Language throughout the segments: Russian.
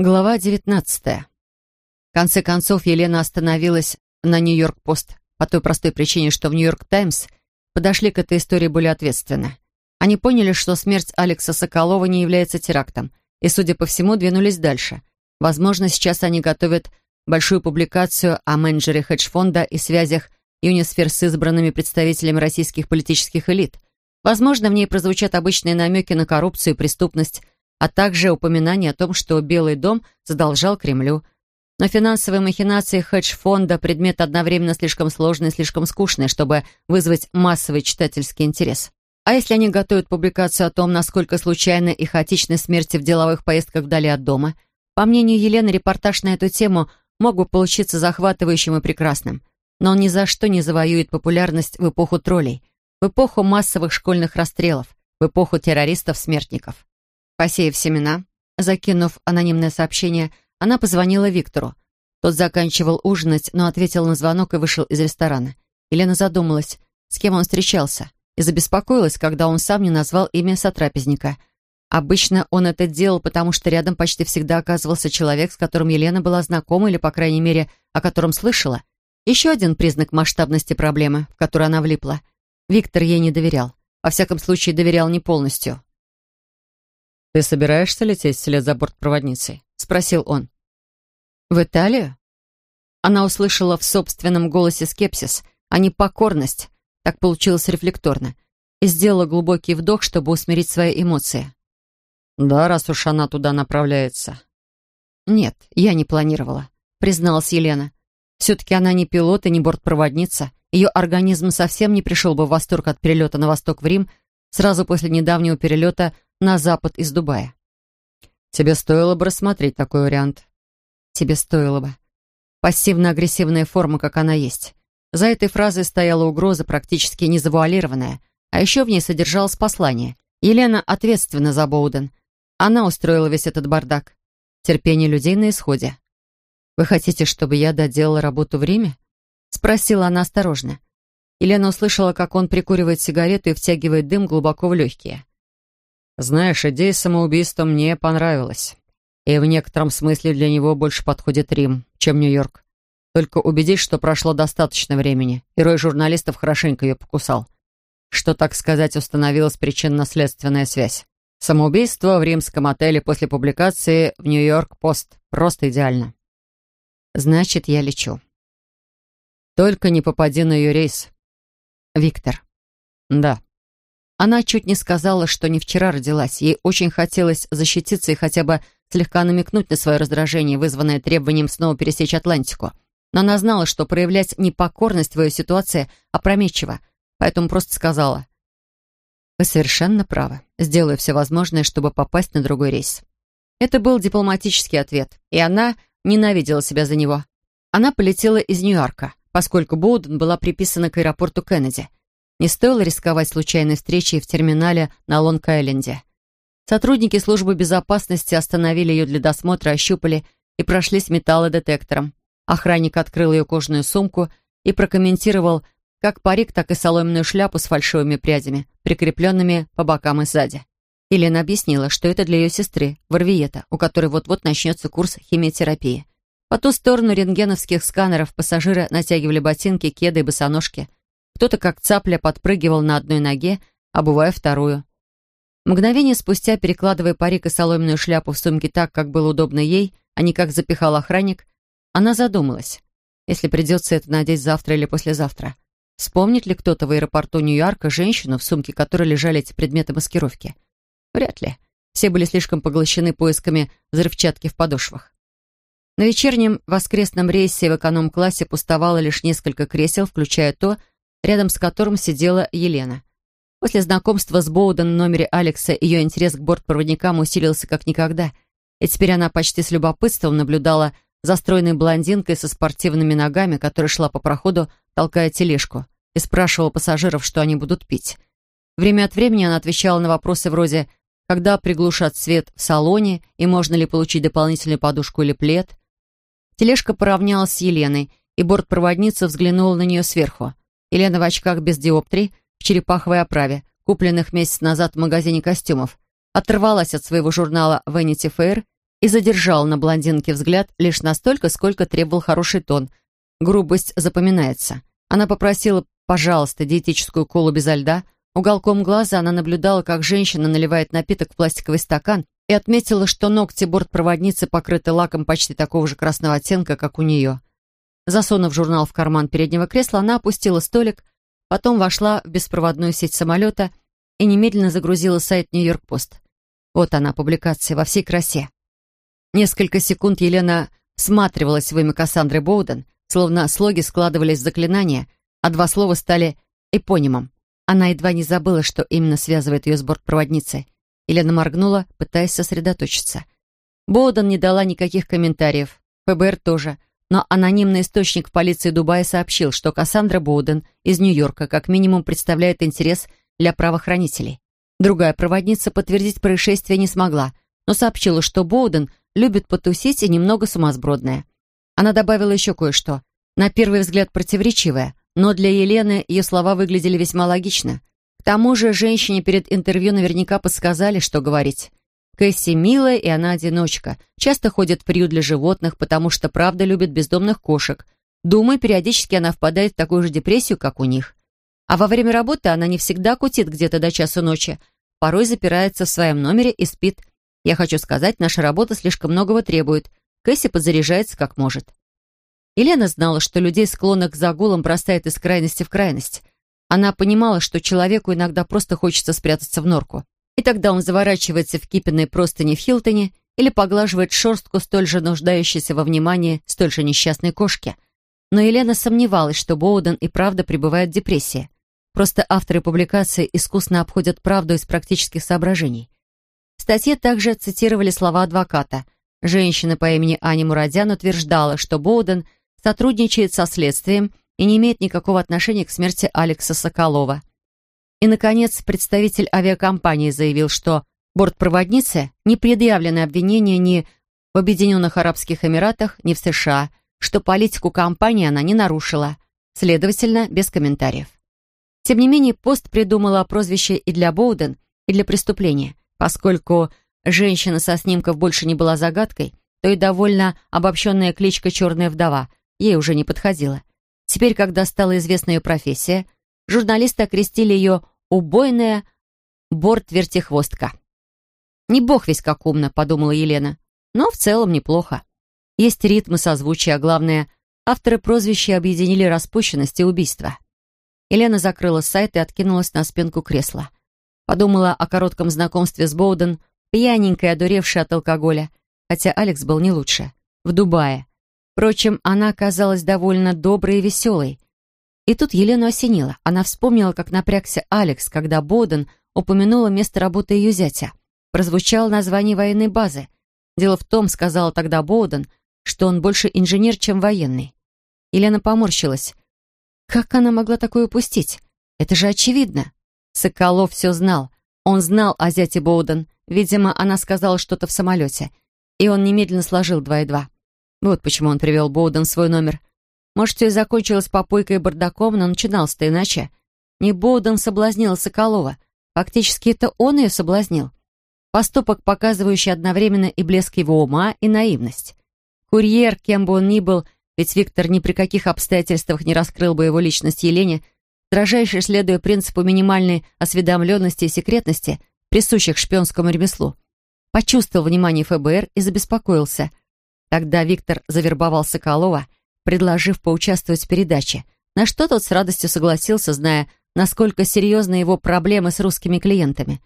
Глава 19. В конце концов, Елена остановилась на Нью-Йорк-Пост по той простой причине, что в Нью-Йорк Таймс подошли к этой истории более ответственно. Они поняли, что смерть Алекса Соколова не является терактом, и, судя по всему, двинулись дальше. Возможно, сейчас они готовят большую публикацию о менеджере хедж-фонда и связях Юнисфер с избранными представителями российских политических элит. Возможно, в ней прозвучат обычные намеки на коррупцию и преступность, а также упоминание о том, что Белый дом задолжал Кремлю. Но финансовые махинации хедж-фонда – предмет одновременно слишком сложный и слишком скучный, чтобы вызвать массовый читательский интерес. А если они готовят публикацию о том, насколько случайны и хаотичны смерти в деловых поездках вдали от дома, по мнению Елены, репортаж на эту тему мог бы получиться захватывающим и прекрасным. Но он ни за что не завоюет популярность в эпоху троллей, в эпоху массовых школьных расстрелов, в эпоху террористов-смертников. Посеяв семена, закинув анонимное сообщение, она позвонила Виктору. Тот заканчивал ужинать, но ответил на звонок и вышел из ресторана. Елена задумалась, с кем он встречался, и забеспокоилась, когда он сам не назвал имя сотрапезника. Обычно он это делал, потому что рядом почти всегда оказывался человек, с которым Елена была знакома или, по крайней мере, о котором слышала. Еще один признак масштабности проблемы, в которую она влипла. Виктор ей не доверял. Во всяком случае, доверял не полностью. «Ты собираешься лететь вслед за бортпроводницей?» — спросил он. «В Италию?» Она услышала в собственном голосе скепсис, а не покорность. Так получилось рефлекторно. И сделала глубокий вдох, чтобы усмирить свои эмоции. «Да, раз уж она туда направляется». «Нет, я не планировала», — призналась Елена. «Все-таки она не пилот и не бортпроводница. Ее организм совсем не пришел бы в восторг от перелета на восток в Рим сразу после недавнего перелета на запад из Дубая. Тебе стоило бы рассмотреть такой вариант. Тебе стоило бы. Пассивно-агрессивная форма, как она есть. За этой фразой стояла угроза, практически незавуалированная, а еще в ней содержалось послание. Елена ответственна за Боуден. Она устроила весь этот бардак. Терпение людей на исходе. «Вы хотите, чтобы я доделала работу в Риме?» Спросила она осторожно. Елена услышала, как он прикуривает сигарету и втягивает дым глубоко в легкие. Знаешь, идея самоубийства мне понравилась. И в некотором смысле для него больше подходит Рим, чем Нью-Йорк. Только убедись, что прошло достаточно времени, и рой журналистов хорошенько ее покусал. Что, так сказать, установилась причинно-следственная связь. Самоубийство в римском отеле после публикации в Нью-Йорк-Пост. Просто идеально. Значит, я лечу. Только не попади на ее рейс. Виктор. Да. Она чуть не сказала, что не вчера родилась. Ей очень хотелось защититься и хотя бы слегка намекнуть на свое раздражение, вызванное требованием снова пересечь Атлантику. Но она знала, что проявлять непокорность в ее ситуации опрометчиво, поэтому просто сказала. «Вы совершенно правы. Сделаю все возможное, чтобы попасть на другой рейс». Это был дипломатический ответ, и она ненавидела себя за него. Она полетела из Нью-Йорка, поскольку Боуден была приписана к аэропорту Кеннеди. Не стоило рисковать случайной встречей в терминале на Лонг-Айленде. Сотрудники службы безопасности остановили ее для досмотра, ощупали и прошлись металлодетектором. Охранник открыл ее кожаную сумку и прокомментировал как парик, так и соломенную шляпу с фальшивыми прядями, прикрепленными по бокам и сзади. Елена объяснила, что это для ее сестры, Варвиета, у которой вот-вот начнется курс химиотерапии. По ту сторону рентгеновских сканеров пассажиры натягивали ботинки, кеды и босоножки. Кто-то, как цапля, подпрыгивал на одной ноге, обувая вторую. Мгновение спустя, перекладывая парик и соломенную шляпу в сумке так, как было удобно ей, а не как запихал охранник, она задумалась. Если придется это надеть завтра или послезавтра. Вспомнит ли кто-то в аэропорту Нью-Йорка женщину, в сумке которой лежали эти предметы маскировки? Вряд ли. Все были слишком поглощены поисками взрывчатки в подошвах. На вечернем воскресном рейсе в эконом-классе пустовало лишь несколько кресел, включая то, рядом с которым сидела Елена. После знакомства с Боуден в номере Алекса ее интерес к бортпроводникам усилился как никогда, и теперь она почти с любопытством наблюдала за стройной блондинкой со спортивными ногами, которая шла по проходу, толкая тележку, и спрашивала пассажиров, что они будут пить. Время от времени она отвечала на вопросы вроде «Когда приглушат свет в салоне?» и «Можно ли получить дополнительную подушку или плед?» Тележка поравнялась с Еленой, и бортпроводница взглянула на нее сверху. Елена в очках без диоптрий, в черепаховой оправе, купленных месяц назад в магазине костюмов, оторвалась от своего журнала Vanity Fair и задержал на блондинке взгляд лишь настолько, сколько требовал хороший тон. Грубость запоминается. Она попросила, пожалуйста, диетическую колу безо льда. Уголком глаза она наблюдала, как женщина наливает напиток в пластиковый стакан и отметила, что ногти бортпроводницы покрыты лаком почти такого же красного оттенка, как у нее. Засунув журнал в карман переднего кресла, она опустила столик, потом вошла в беспроводную сеть самолета и немедленно загрузила сайт «Нью-Йорк-Пост». Вот она, публикация во всей красе. Несколько секунд Елена всматривалась в имя Кассандры Боуден, словно слоги складывались в заклинания, а два слова стали эпонимом. Она едва не забыла, что именно связывает ее с бортпроводницей. Елена моргнула, пытаясь сосредоточиться. Боуден не дала никаких комментариев. ФБР тоже. Но анонимный источник полиции Дубая сообщил, что Кассандра Боуден из Нью-Йорка как минимум представляет интерес для правоохранителей. Другая проводница подтвердить происшествие не смогла, но сообщила, что Боуден любит потусить и немного сумасбродная. Она добавила еще кое-что. На первый взгляд противоречивое, но для Елены ее слова выглядели весьма логично. К тому же женщине перед интервью наверняка подсказали, что говорить. Кэсси милая, и она одиночка. Часто ходит в приют для животных, потому что правда любит бездомных кошек. Думаю, периодически она впадает в такую же депрессию, как у них. А во время работы она не всегда кутит где-то до часу ночи. Порой запирается в своем номере и спит. Я хочу сказать, наша работа слишком многого требует. Кэсси подзаряжается как может. Елена знала, что людей, склонных к загулам, бросает из крайности в крайность. Она понимала, что человеку иногда просто хочется спрятаться в норку. И тогда он заворачивается в кипенные простыни в Хилтоне или поглаживает шерстку столь же нуждающейся во внимании столь же несчастной кошки. Но Елена сомневалась, что Боуден и правда пребывает в депрессии. Просто авторы публикации искусно обходят правду из практических соображений. В статье также цитировали слова адвоката. Женщина по имени Аня Мурадян утверждала, что Боуден сотрудничает со следствием и не имеет никакого отношения к смерти Алекса Соколова. И, наконец, представитель авиакомпании заявил, что бортпроводнице не предъявлены обвинения ни в Объединенных Арабских Эмиратах, ни в США, что политику компании она не нарушила, следовательно, без комментариев. Тем не менее, пост придумала прозвище и для Боуден, и для преступления. Поскольку женщина со снимков больше не была загадкой, то и довольно обобщенная кличка «Черная вдова» ей уже не подходила. Теперь, когда стала известна ее профессия – журналисты окрестили ее «убойная борт-вертихвостка». «Не бог весь как умно», — подумала Елена, но в целом неплохо. Есть ритмы, созвучия, а главное, авторы прозвища объединили распущенность и убийство. Елена закрыла сайт и откинулась на спинку кресла. Подумала о коротком знакомстве с Боуден, пьяненькой, одуревшей от алкоголя, хотя Алекс был не лучше, в Дубае. Впрочем, она оказалась довольно доброй и веселой, и тут Елену осенило. Она вспомнила, как напрягся Алекс, когда Боден упомянула место работы ее зятя. Прозвучало название военной базы. Дело в том, сказала тогда Боуден, что он больше инженер, чем военный. Елена поморщилась. Как она могла такое упустить? Это же очевидно. Соколов все знал. Он знал о зяте Боуден. Видимо, она сказала что-то в самолете. И он немедленно сложил два и два. Вот почему он привел Боуден в свой номер. Может, все и закончилось попойкой и бардаком, но начиналось-то иначе. Не Боуден соблазнил Соколова. Фактически это он ее соблазнил. Поступок, показывающий одновременно и блеск его ума, и наивность. Курьер, кем бы он ни был, ведь Виктор ни при каких обстоятельствах не раскрыл бы его личность Елене, строжайше следуя принципу минимальной осведомленности и секретности, присущих шпионскому ремеслу. Почувствовал внимание ФБР и забеспокоился. Тогда Виктор завербовал Соколова — предложив поучаствовать в передаче, на что тот с радостью согласился, зная, насколько серьезны его проблемы с русскими клиентами.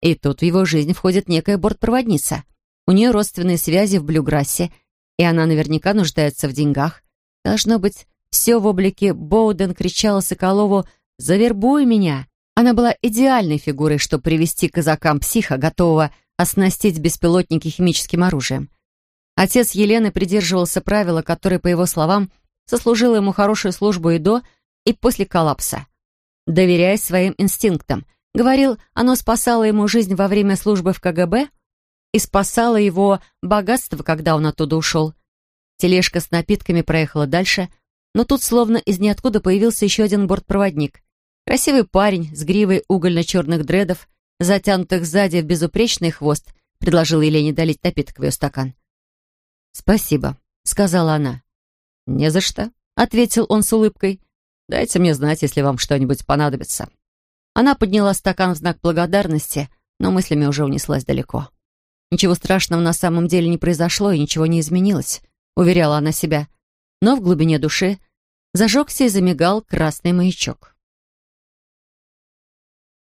И тут в его жизнь входит некая бортпроводница. У нее родственные связи в Блюграссе, и она наверняка нуждается в деньгах. Должно быть, все в облике Боуден кричала Соколову «Завербуй меня!». Она была идеальной фигурой, чтобы привести казакам психа, готового оснастить беспилотники химическим оружием. Отец Елены придерживался правила, которое, по его словам, сослужило ему хорошую службу и до, и после коллапса. Доверяя своим инстинктам, говорил, оно спасало ему жизнь во время службы в КГБ и спасало его богатство, когда он оттуда ушел. Тележка с напитками проехала дальше, но тут словно из ниоткуда появился еще один бортпроводник. Красивый парень с гривой угольно-черных дредов, затянутых сзади в безупречный хвост, предложила Елене долить напиток в ее стакан. «Спасибо», — сказала она. «Не за что», — ответил он с улыбкой. «Дайте мне знать, если вам что-нибудь понадобится». Она подняла стакан в знак благодарности, но мыслями уже унеслась далеко. Ничего страшного на самом деле не произошло и ничего не изменилось, уверяла она себя. Но в глубине души зажегся и замигал красный маячок.